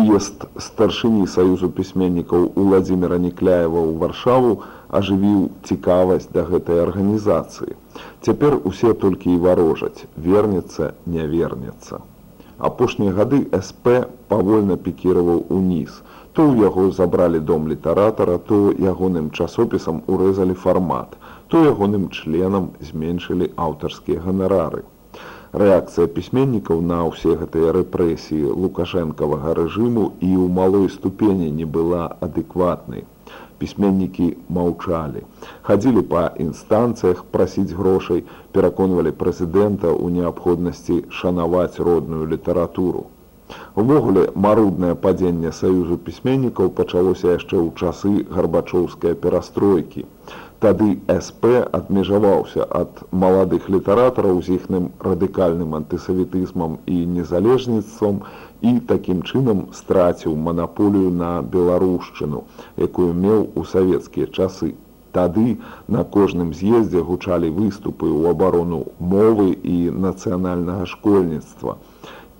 выезд старшыні саюзу пісьменнікаў уладзіміра некляева ў варшаву ажывіў цікавасць да гэтай арганізацыі. Цяпер усе толькі і варожаць, вернецца, не вернецца. Апошнія гады СП павольна пікіраваў уніз. То ў яго забралі дом літаратара, то ягоным часопісам урэзалі фармат, то ягоным членам зменшылі аўтарскія ганарары. Рэакцыя пісьменнікаў на ўсе гэтыя рэпрэсіі лукашэнкавага рэжыму і ў малой ступені не была адэкватнай пісьменнікі маўчалі. Хадзілі па інстанцыях прасіць грошай, пераконвалі прэзідэнта ў неабходнасці шанаваць родную літаратуру. Увогуле маруднае падзенне саюзу пісьменнікаў пачалося яшчэ ў часы гарбачоўскай перастройкі. Тады СП адмежаваўся ад маладых літаратараў з іхным радыкальным антысавітызмам і незалежніцтвам і такім чынам страціў манаполію на беларушчыну, якую меў у савецкія часы. Тады на кожным з'ездзе гучалі выступы ў абарону мовы і нацыянальнага школьніцтва.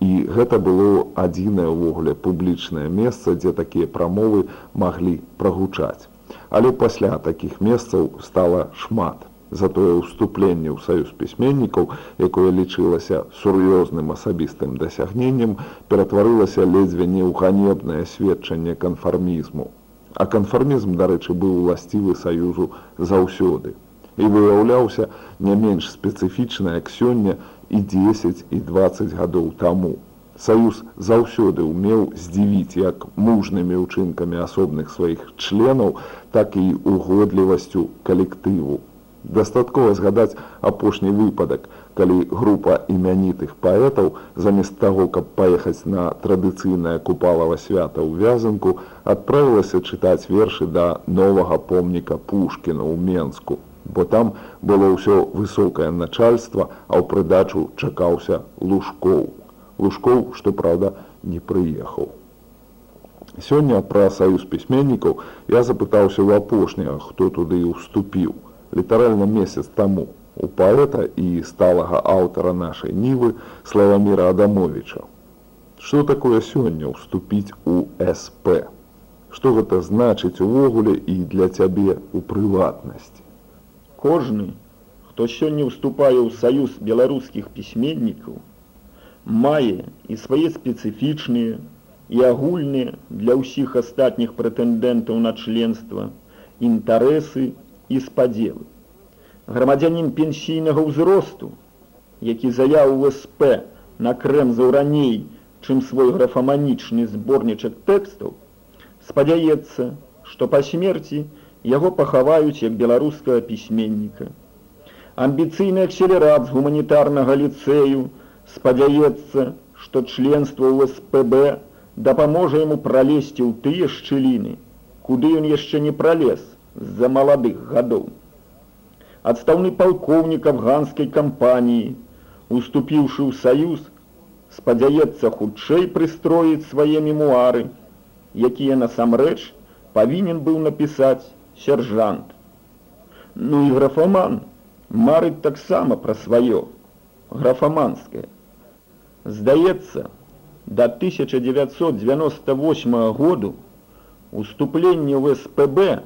І гэта было адзінае ўвогуле публічнае месца, дзе такія прамовы маглі прагучаць але пасля такіх месцаў стала шмат. Затое ўступленне ў саюз пісьменнікаў, якое лічылася сур'ёзным асабістым дасягненнем, ператварылася ледзьве не ў ганебнае сведчанне канфармізму. А канфармізм, дарэчы, быў уласцівы саюзу заўсёды. І выяўляўся не менш спецыфічна, як сёння і 10 і 20 гадоў таму. Саюз заўсёды ўмеў здзівіць як мужнымі ўчынкамі асобных сваіх членаў, так і угодлівасцю калектыву. Дастаткова згадаць апошні выпадак, калі група імянітых паэтаў замест таго, каб паехаць на традыцыйнае купалава свята ў вязанку, адправілася чытаць вершы да новага помніка Пушкіна ў Менску, бо там было ўсё высокае начальства, а ў прыдачу чакаўся лужкоў. Лужкоў, што праўда, не прыехаў. Сёння пра саюз пісьменнікаў я запытаўся ў апошняга, хто туды і ўступіў. Літаральна месяц таму у паэта і сталага аўтара нашай нівы Славаміра Адамовича. Што такое сёння ўступіць у СП? Што гэта значыць увогуле і для цябе ў прыватнасці? Кожны, хто сёння ўступае ў саюз беларускіх пісьменнікаў, мае і свае спецыфічныя і агульныя для ўсіх астатніх прэтэндэнтаў на членства інтарэсы і спадзелы. Грамадзянін пенсійнага ўзросту, які заяў УСП на крэмзаў раней, чым свой графаманічны зборнічак тэкстаў, спадзяецца, што па смерці яго пахаваюць як беларускага пісьменніка. Амбіцыйны акселерат з гуманітарнага ліцэю, спадзяецца, што членства ў СПБ дапаможа яму пралезці ў тыя шчыліны, куды ён яшчэ не пралез з-за маладых гадоў. Адстаўны палкоўнік афганскай кампаніі, уступіўшы ў саюз, спадзяецца хутчэй прыстроіць свае мемуары, якія насамрэч павінен быў напісаць сержант. Ну і графаман марыць таксама пра сваё графаманскае. Здаецца, да 1998 году уступленне ў СПБ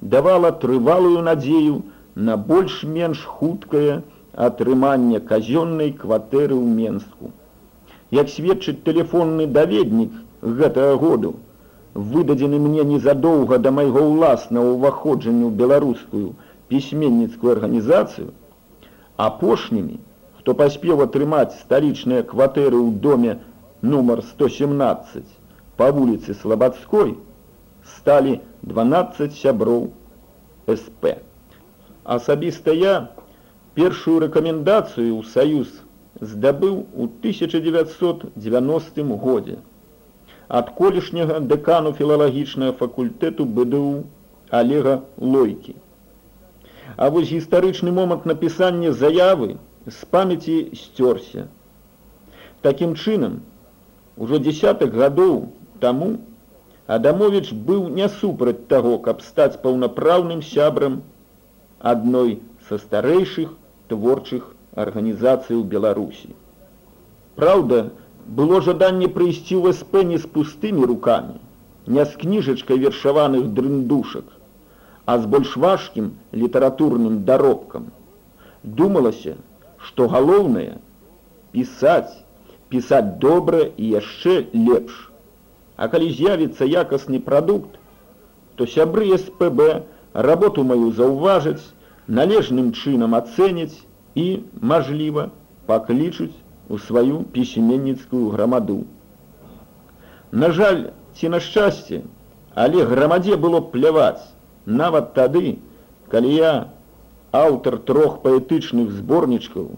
давала трывалую надзею на больш-менш хуткае атрыманне казённай кватэры ў Менску. Як сведчыць тэлефонны даведнік гэтага году, выдадзены мне незадоўга да майго ўласнага ўваходжання ў беларускую пісьменніцкую арганізацыю, апошнімі хто паспеў атрымаць сталічныя кватэры ў доме нумар 117 па вуліцы слабадской сталі 12 сяброў СП. Асабіста я Першую рэкамендацыю ў саюз здабыў у 1990 годзе ад колішняга дэкану філалагічнага факультэту БДУ Олега Лойкі. А вось гістарычны момант напісання заявы з памяці сцёрся. Такім чынам, ужо десятых гадоў таму Адамович быў не супраць таго, каб стаць паўнапраўным сябрам адной са старэйшых творчых арганізацый у Беларусі. Праўда, было жаданне прыйсці ў СП не з пустымі рукамі, не з кніжачкай вершаваных дрындушак, а з больш важкім літаратурным даробкам. Думалася, што галоўнае пісаць, пісаць добра і яшчэ лепш. А калі з'явіцца якасны прадукт, то сябры СПБ работу маю заўважыць, належным чынам ацэняць і, мажліва, паклічуць у сваю пісьменніцкую грамаду. На жаль, ці на шчасце, але грамадзе было пляваць, нават тады, калі я, аўтар трох паэтычных зборнічкаў,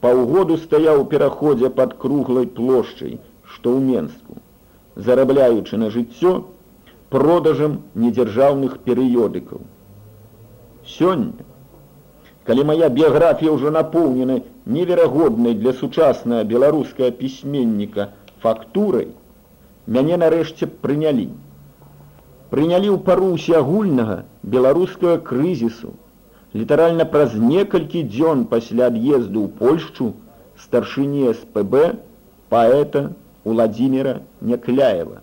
паўгоду стаяў у пераходзе пад круглай плошчай, што ў Менску, зарабляючы на жыццё продажам недзяржаўных перыёдыкаў. Сёння калі моя біяграфія ўжо напоўнена неверагоднай для сучаснага беларускага пісьменніка фактурай, мяне нарэшце прынялі. Прынялі ў пару ўсеагульнага беларускага крызісу, літаральна праз некалькі дзён пасля ад'езду ў Польшчу старшыні СПБ паэта Владимира Някляева.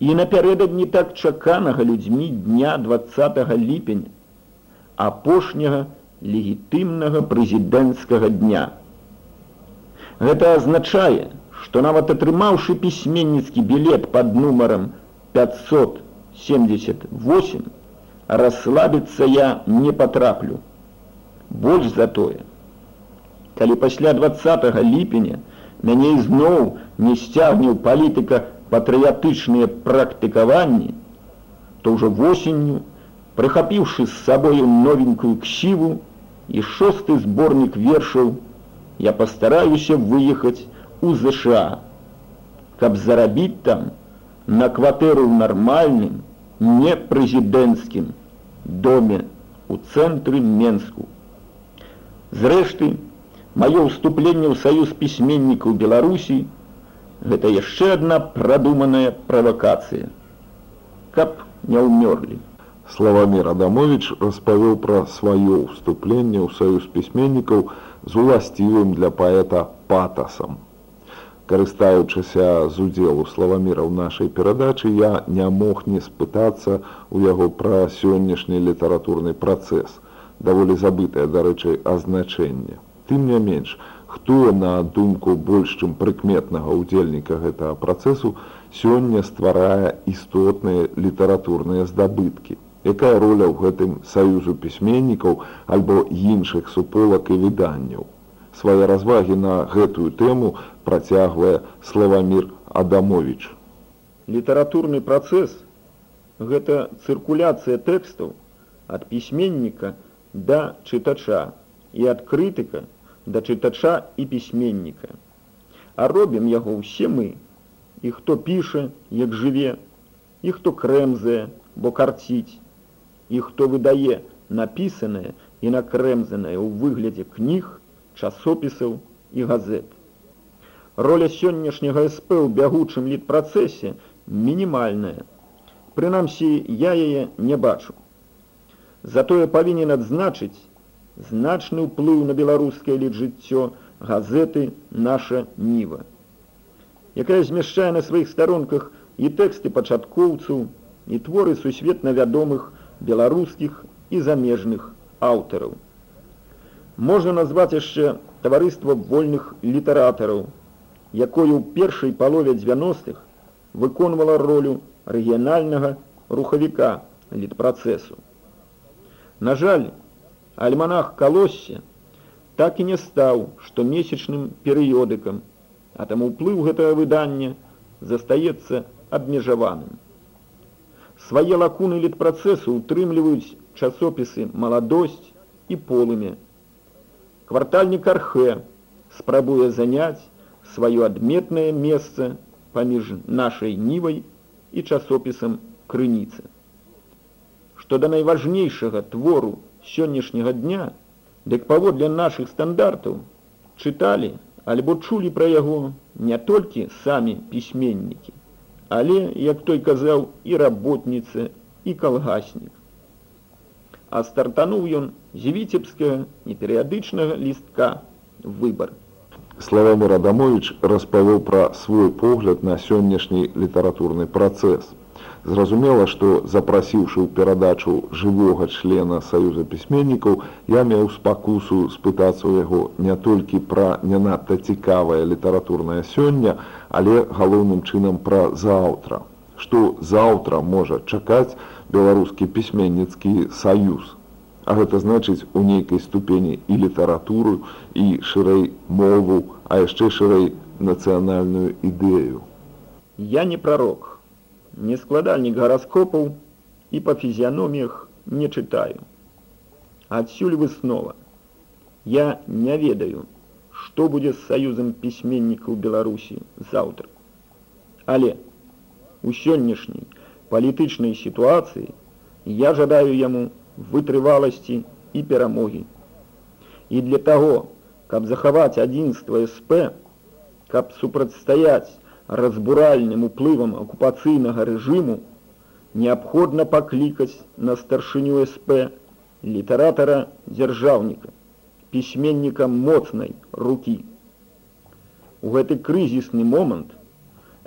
І напярэдадні так чаканага людзьмі дня 20 ліпеня апошняга легітымнага прэзідэнцкага дня. Гэта азначае, што нават атрымаўшы пісьменніцкі білет пад нумарам 578, расслабіцца я не патраплю. Больш за тое. Калі пасля 20 ліпеня мяне ізноў не сцягнеў палітыка патрыятычныя практыкаванні, то ўжо восенню Прыхапіўшы з сабою новенькую ксіву і шосты зборнік вершаў, я пастараюся выехаць у ЗША, каб зарабіць там на кватэру ў нармальным, не прэзідэнцкім доме у цэнтры Менску. Зрэшты, маё ўступленне ў саюз пісьменнікаў Беларусі гэта яшчэ адна прадуманая правакацыя, каб не ўмёрлі. Славамир Адамович распавёў пра сваё ўступленне ў саюз пісьменнікаў з уласцівым для паэта патасам. Карыстаючыся з удзелу славаміра ў нашай перадачы, я не мог не спытацца ў яго пра сённяшні літаратурны працэс, даволі забытае, дарэчы, азначэнне. Тым не менш, хто на думку больш чым прыкметнага ўдзельніка гэтага працэсу сёння стварае істотныя літаратурныя здабыткі якая роля ў гэтым саюзу пісьменнікаў альбо іншых суполак і выданняў. Свае развагі на гэтую тэму працягвае Славамир Адамович. Літаратурны працэс гэта цыркуляцыя тэкстаў ад пісьменніка да чытача і ад крытыка да чытача і пісьменніка. А робім яго ўсе мы, і хто піша, як жыве, і хто крэмзае, бо карціць, і хто выдае напісанае і накрэмзанае ў выглядзе кніг, часопісаў і газет. Роля сённяшняга СП ў бягучым літпрацэсе мінімальная. Прынамсі, я яе не бачу. Затое павінен адзначыць значны ўплыў на беларускае літжыццё газеты наша ніва, якая змяшчае на сваіх старонках і тэксты пачаткоўцаў і творы сусветна вядомых беларускіх і замежных аўтараў. Можна назваць яшчэ таварыства вольных літаратараў, якое ў першай палове 90-х выконвала ролю рэгіянальнага рухавіка літпрацэсу. На жаль, альманах калосся так і не стаў штомесячным перыёдыкам, а таму ўплыў гэтага выдання застаецца абмежаваным. Свае лакуны літпрацэсу ўтрымліваюць часопісы маладосць і полымя. квартальнік архе спрабуе заняць сваё адметнае месца паміж нашай нівай і часопісам крыніцы. Што да найважнейшага твору сённяшняга дня, дык паводле нашых стандартаў чыталі альбо чулі пра яго не толькі самі пісьменнікі, але, як той казаў і работніца і калгаснік. А стартануў ён з віцебскага неперыядычнага лістка выбар. Славамир Адамович распавёў пра свой погляд на сённяшні літаратурны працэс. Зразумела, што запрасіўшы ў перадачу жывога члена саюза пісьменнікаў, я меў спакусу спытацца ў яго не толькі пра не надта цікавае літаратурнае сёння, але галоўным чынам пра заўтра. Што заўтра можа чакаць беларускі пісьменніцкі саюз. А гэта значыць у нейкай ступені і літаратуру і шырэй мову, а яшчэ шырэй нацыянальную ідэю. Я не прарок не складальнік гараскопаў і па фізіяноміях не чытаю. Адсюль выснова. Я не ведаю, што будзе з саюзам пісьменнікаў Беларусі заўтра. Але у сённяшняй палітычнай сітуацыі я жадаю яму вытрываласці і перамогі. І для таго, каб захаваць адзінства СП, каб супрацьстаяць разбуральным уплывам акупацыйнага рэжыму неабходна паклікаць на старшыню СП літаратара дзяржаўніка, пісьменніка моцнай рукі. У гэты крызісны момант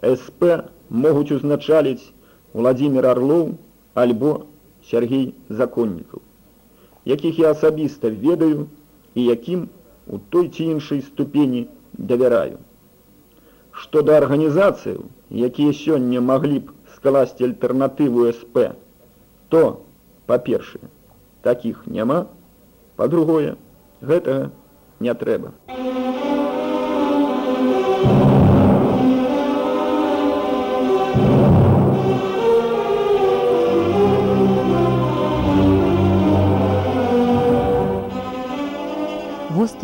СП могуць узначаліць Владзімир Арлоў альбо Сергей законнікаў, якіх я асабіста ведаю і якім у той ці іншай ступені давяраю што да арганізацыяў, якія сёння маглі б скласці альтэрнатыву СП, то, па-першае, такіх няма, па-другое, гэтага не трэба.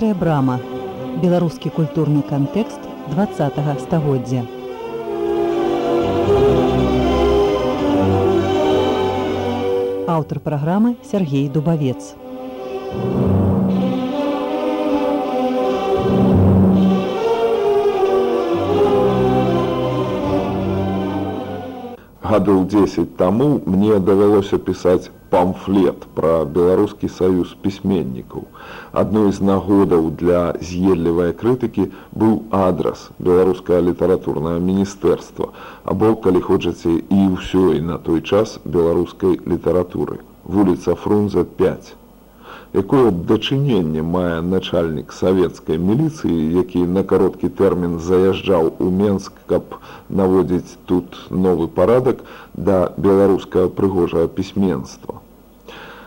Вострая брама. Беларускі культурны кантэкст 20 стагоддзя. Аўтар праграмы Сергей Дубавец. Гадоў 10 таму мне давялося пісаць памфлет пра беларускі саюз пісьменнікаў. Адной з нагодаў для з'едлівай крытыкі быў адрас беларускае літаратурнае міністэрства, або калі хочаце і ўсёй на той час беларускай літаратуры. вуліца Фрунза 5 якое дачыненне мае начальнік савецкай міліцыі, які на кароткі тэрмін заязджаў у Менск, каб наводзіць тут новы парадак да беларускага прыгожага пісьменства.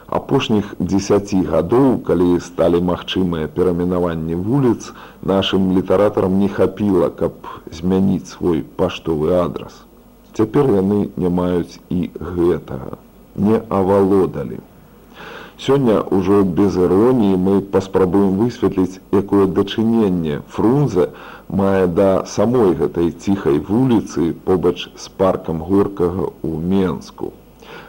Апошніх дзесяці гадоў, калі сталі магчымыя перамінаванні вуліц, нашым літаратарам не хапіла, каб змяніць свой паштовы адрас. Цяпер яны не маюць і гэтага, не авалодалі. Сёння ўжо без іроніі мы паспрабуем высветліць, якое дачыненне фрунзе мае да самой гэтай ціхай вуліцы побач з паркам горкага ў Менску.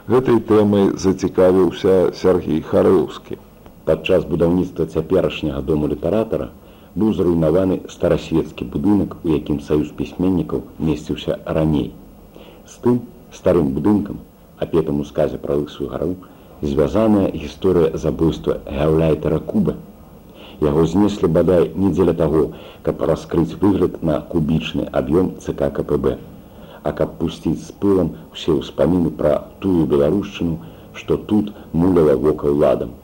Гэтай тэмай зацікавіўся Сергій Харэўскі. Падчас будаўніцтва цяперашняга дому літаратара быў зруйнаваны старасветскі будынак, у якім саюз пісьменнікаў месціўся раней. З тым старым будынкам, апетам у сказе пра лысую гару, звязаная гісторыя забойства гаўляйтера куба яго знеслі бадай не дзеля таго каб раскрыць выгляд на кубічны аб'ём цк кпб а каб пусціць з пылам усе ўспаміны пра тую беларушчыну што тут муляла вока ладам.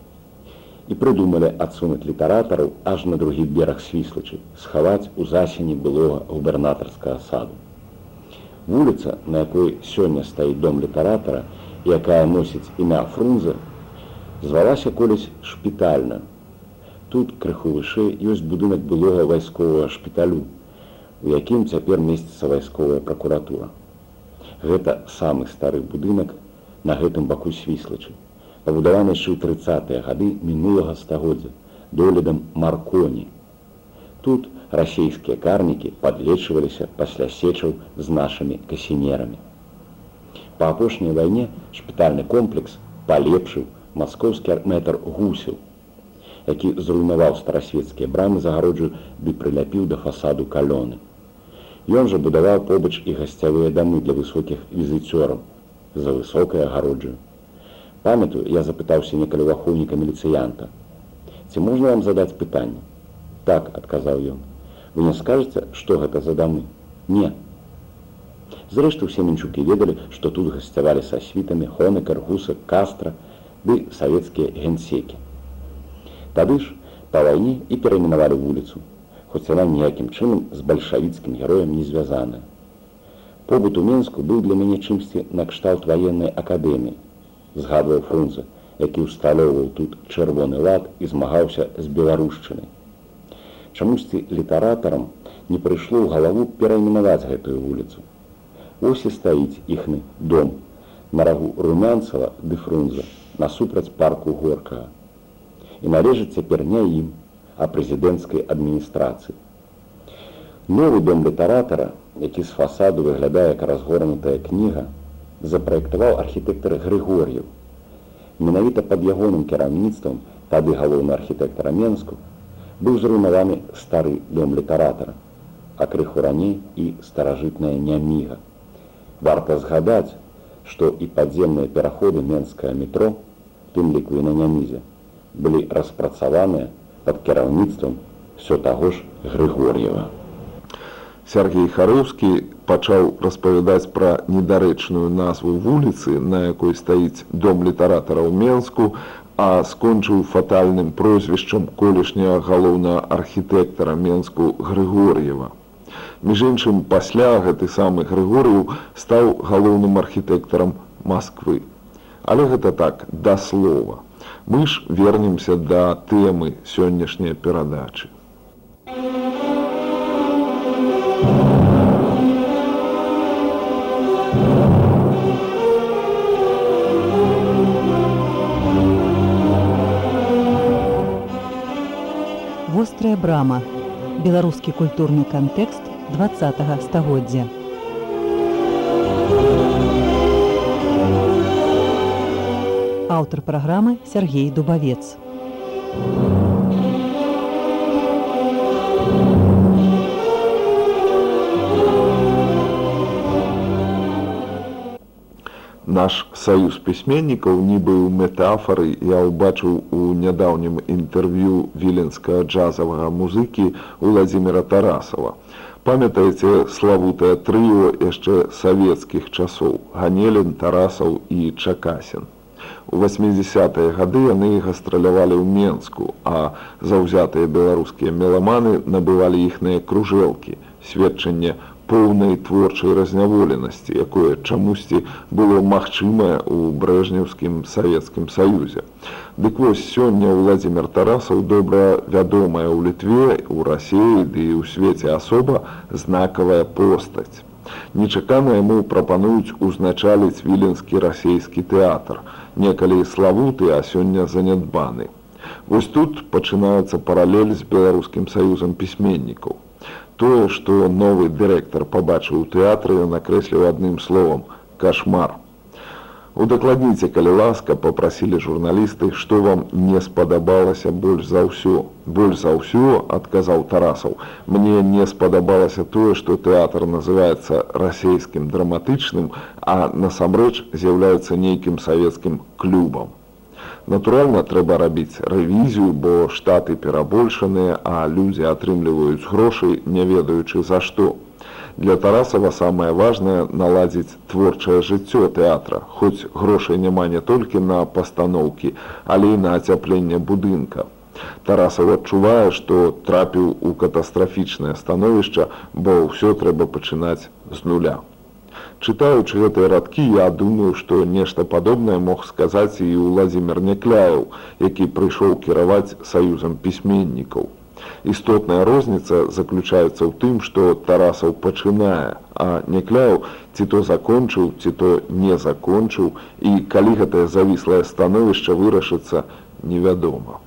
І прыдумалі адсунуць літаратараў аж на другі бераг свіслачы схаваць у засені былога губернатарскага саду. Вуліца на якой сёння стаіць дом літаратара якая носіць імя фрунза, звалася колись шпітальна. Тут крыху вышэй ёсць будынак былога вайсковага шпіталю, у якім цяпер месціцца вайсковая пракуратура. Гэта самы стары будынак на гэтым баку свіслачы, пабудаваны яшчэ ў 30 гады мінулага стагоддзя доглядам марконі. Тут расійскія карнікі падлечваліся пасля сечаў з нашымі касінерамі. Па апошняй вайне шпітальны комплекс палепшыў маскоўскі арметр гусеў, які зруйнаваў старасветскія брамы загароджу ды прыляпіў да фасаду калёны. Ён жа будаваў побач і гасцявыя дамы для высокіх візіцёраў за высокай агароджаю. Памятаю, я запытаўся некалі ахоўніка міліцыянта. Ці можна вам задаць пытанне? Так, адказаў ён. Вы не скажаце, што гэта за дамы? Не. Зрэшты, усе мінчукі ведалі, што тут гасцявалі са світамі хонекар, гуса, кастра ды савецкія генсекі. Тады ж па вайне і перайменавалі вуліцу, хоць яна ніякім чынам з бальшавіцкім героем не звязаная. Побыт у Менску быў для мяне чымсьці накшталт ваеннай акадэміі, згадваў фрунзе, які ўсталёўваў тут чырвоны лад і змагаўся з беларушчынай. Чамусьці літаратарам не прыйшло ў галаву перайменаваць гэтую вуліцу. Ось і стаіць іхны дом на рагу румянцава ды фрунза насупраць парку горкага. І належыць цяпер не ім, а прэзідэнцкай адміністрацыі. Новы дом літаратара, які з фасаду выглядае як разгорнутая кніга, запраектаваў архітэктар Грыгор'ев. Менавіта пад ягоным кіраўніцтвам тады галоўны архітэктара Менску быў зруйнаваны стары дом літаратара, а крыху раней і старажытная няміга. Варта згадаць, што і падземныя пераходы менскае метро, тым ліку і на нямізе, былі распрацаваныя пад кіраўніцтвам все таго ж Грыгор'ева. Сергей Хароўскі пачаў распавядаць пра недарэчную назву вуліцы, на якой стаіць дом літаратара ў Менску, а скончыў фатальным прозвішчам колішняга галоўнага архітэктара Менску Грыгор'ева. Між іншым пасля гэты самы Грыгор'еў стаў галоўным архітэктарам Масквы. Але гэта так да слова. Мы ж вернемся да тэмы сённяшняй перадачы. вострая брама беларускі культурны кантэкст два стагоддзя аўтар праграмы Сергей дубавец. Наш саюз пісьменнікаў нібы ў метафары я ўбачыў у нядаўнім інтэрв'ю віленскага джазавага музыкі владимира тарасова памятаеце славутае трыо яшчэ савецкіх часоў ганелін тарасаў і чакасін у 80-е гады яны гастралявалі ў менску а заўзятыя беларускія меламаны набывалі іхныя кружэлкі сведчанне поўнай творчай разняволенасці, якое чамусьці было магчымае ў брэжнеўскім савецкім саюзе. Дык вось сёння Владзімир Тарасаў добра вядомая ў літве, у рассеі ды і ў свеце асоба знакавая постаць. Нечакана яму прапануюць узначаліць віленскі расійскі тэатр, некалі славуты, а сёння занядбаны. Вось тут пачынаецца паралель з беларускім саюзам пісьменнікаў. Тое, што новы дырэктар пабачыў у тэатры, накрэсліў адным словам кашмар. Удакладніце, калі ласка попрасілі журналісты, што вам не спадабалася больш за ўсё. Больш за ўсё адказаў тарасаў. Мне не спадабалася тое, што тэатр называецца расійскім драматычным, а насамрэч з'яўляецца нейкім савецкім клубам. Натуральна, трэба рабіць рэвізію, бо штаты перабольшаныя, а людзі атрымліваюць грошай, не ведаючы за што. Для Тарасава самае важнае наладзіць творчае жыццё тэатра, хоць грошай няма не толькі на пастаноўкі, але і на ацяпленне будынка. Тарасаў адчувае, што трапіў у катастрафічнае становішча, бо ўсё трэба пачынаць з нуля. Чытаючы гэтыя радкі, я думаю, што нешта падобнае мог сказаць і Владзімир Някляў, які прыйшоў кіраваць саюзам пісьменнікаў. Істотная розніца заключаецца ў тым, што Тарасаў пачынае, а Някляў ці то закончыў, ці то не закончыў, і калі гэтае завіслае становішча вырашыцца, невядома.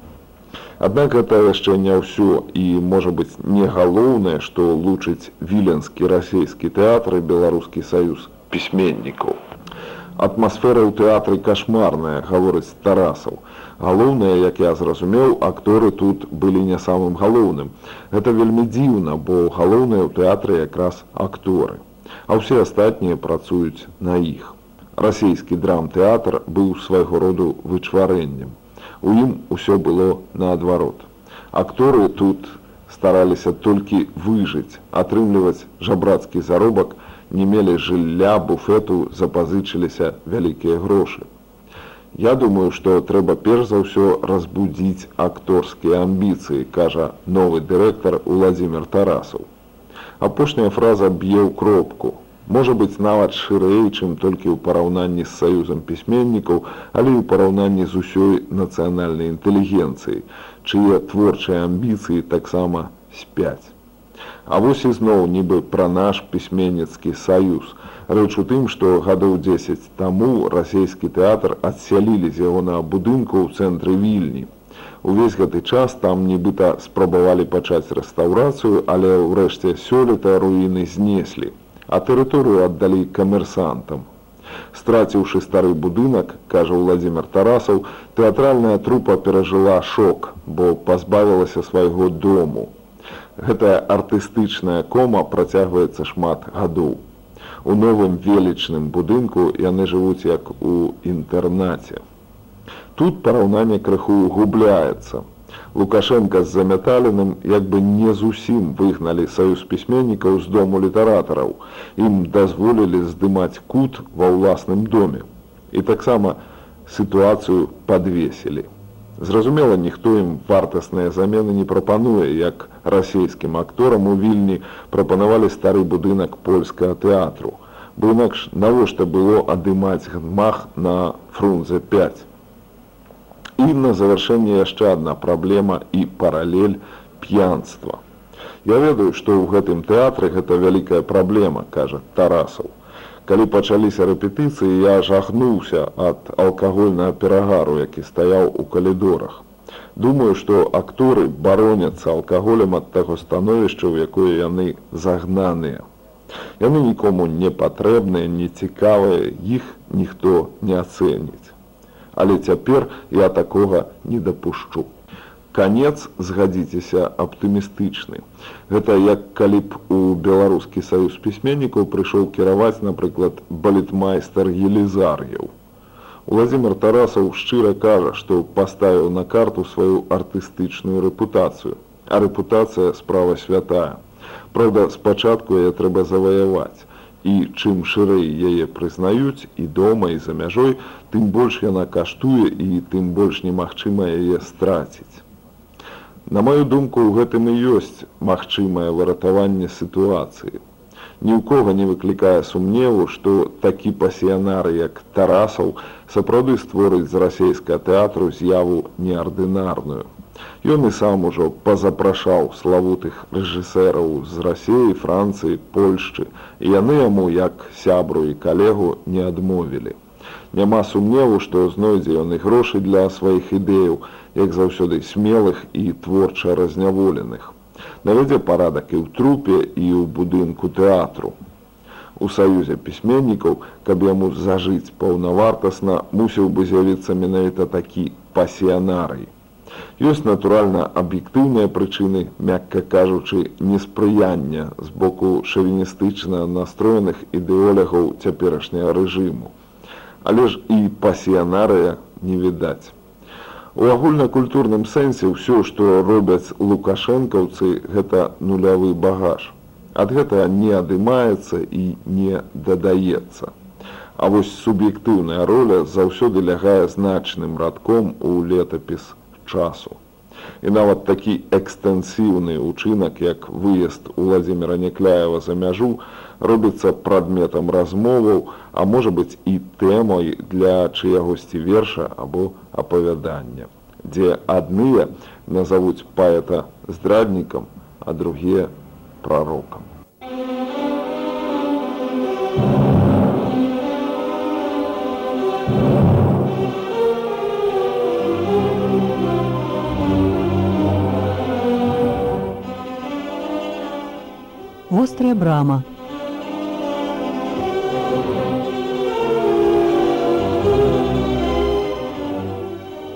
Аднак гэта яшчэ не ўсё і можа быць не галоўнае, што лучыць віленскі расійскі тэатр і беларускі саюз пісьменнікаў. Атмасфера ў тэатры кашмарная, гаворыць Тарасаў. Галоўнае, як я зразумеў, акторы тут былі не самым галоўным. Гэта вельмі дзіўна, бо галоўнае ў тэатры якраз акторы. А ўсе астатнія працуюць на іх. Расійскі драмтэатр быў свайго роду вычварэннем у ім усё было наадварот. Акторы тут стараліся толькі выжыць, атрымліваць жабрацкі заробак, не мелі жылля, буфету запазычыліся вялікія грошы. Я думаю, што трэба перш за ўсё разбудзіць акторскія амбіцыі, кажа новы дырэктар Владзімир Тарасаў. Апошняя фраза б'е ў кропку, можа быць нават шырэй, чым толькі ў параўнанні з саюзам пісьменнікаў, але і ў параўнанні з усёй нацыянальнай інтэлігенцыяй, чые творчыя амбіцыі таксама спяць. А вось ізноў нібы пра наш пісьменніцкі саюз. Рэч у тым, што гадоў 10 таму расійскі тэатр адсялілі з яго на будынку ў цэнтры вільні. Увесь гэты час там нібыта спрабавалі пачаць рэстаўрацыю, але ўрэшце сёлета руіны знеслі а тэрыторыю аддалі камерсантам. Страціўшы стары будынак, кажа Владзімир Тарасаў, тэатральная трупа перажыла шок, бо пазбавілася свайго дому. Гэтая артыстычная кома працягваецца шмат гадоў. У новым велічным будынку яны жывуць як у інтэрнаце. Тут параўнанне крыху губляецца. Лукашенко з замяталеным як бы не зусім выгналі саюз пісьменнікаў з дому літаратараў. Ім дазволілі здымаць кут ва ўласным доме. І таксама сітуацыю падвесілі. Зразумела, ніхто ім вартасныя замены не прапануе, як расійскім акторам у вільні прапанавалі стары будынак польскага тэатру. Бо інакш навошта было адымаць гмах на фрунзе 5. І на завяршэнне яшчэ адна праблема і паралель п'янства. Я ведаю, што ў гэтым тэатры гэта вялікая праблема, кажа Тарасаў. Калі пачаліся рэпетыцыі, я жахнуўся ад алкагольнага перагару, які стаяў у калідорах. Думаю, што акторы бароняцца алкаголем ад таго становішча, у якое яны загнаныя. Яны нікому не патрэбныя, не цікавыя, іх ніхто не ацэніць але цяпер я такога не дапушчу. Канец згадзіцеся аптымістычны. Гэта як калі б у беларускі саюз пісьменнікаў прыйшоў кіраваць, напрыклад, балетмайстар Елізар'яў. Владзімир Тарасаў шчыра кажа, што паставіў на карту сваю артыстычную рэпутацыю, а рэпутацыя справа святая. Праўда, спачатку яе трэба заваяваць і чым шырэй яе прызнаюць і дома і за мяжой, тым больш яна каштуе і тым больш немагчыма яе страціць. На маю думку, у гэтым і ёсць магчымае выратаванне сітуацыі. Ні ў кого не выклікае сумневу, што такі пасіянар, як Тарасаў, сапраўды створыць з расійскага тэатру з'яву неардынарную. Ён і сам ужо пазапрашаў славутых рэжысэраў з рассеі, Францыі, Польшчы, і яны яму, як сябру і калегу не адмовілі. Няма сумневу, што знойдзе ён і грошы для сваіх ідэяў, як заўсёды смелых і творча разняволеных. Навядзе парадак і ў трупе і ў будынку тэатру. У саюзе пісьменнікаў, каб яму зажыць паўнавартасна, мусіў бы з'явіцца менавіта такі пасіянарый. Ёсць, натуральна, аб'ектыўныя прычыны, мякка кажучы, неспрыяння з боку шавіністычна настроеных ідэолягаў цяперашняга рэжыму. Але ж і пасіянарыя не відаць. У агульнакультурным сэнсе ўсё, што робяць лукашэнкаўцы, гэта нулявы багаж. Ад гэтага не адымаецца і не дадаецца. А вось суб'ектыўная роля заўсёды лягае значным радком у летапіс часу. І нават такі экстэнсіўны ўчынак, як выезд у Владзіміра Некляева за мяжу, робіцца прадметам размоваў, а можа быць і тэмай для чыягосьці верша або апавядання, дзе адныя назавуць паэта здраднікам, а другія прарокам. вострая брама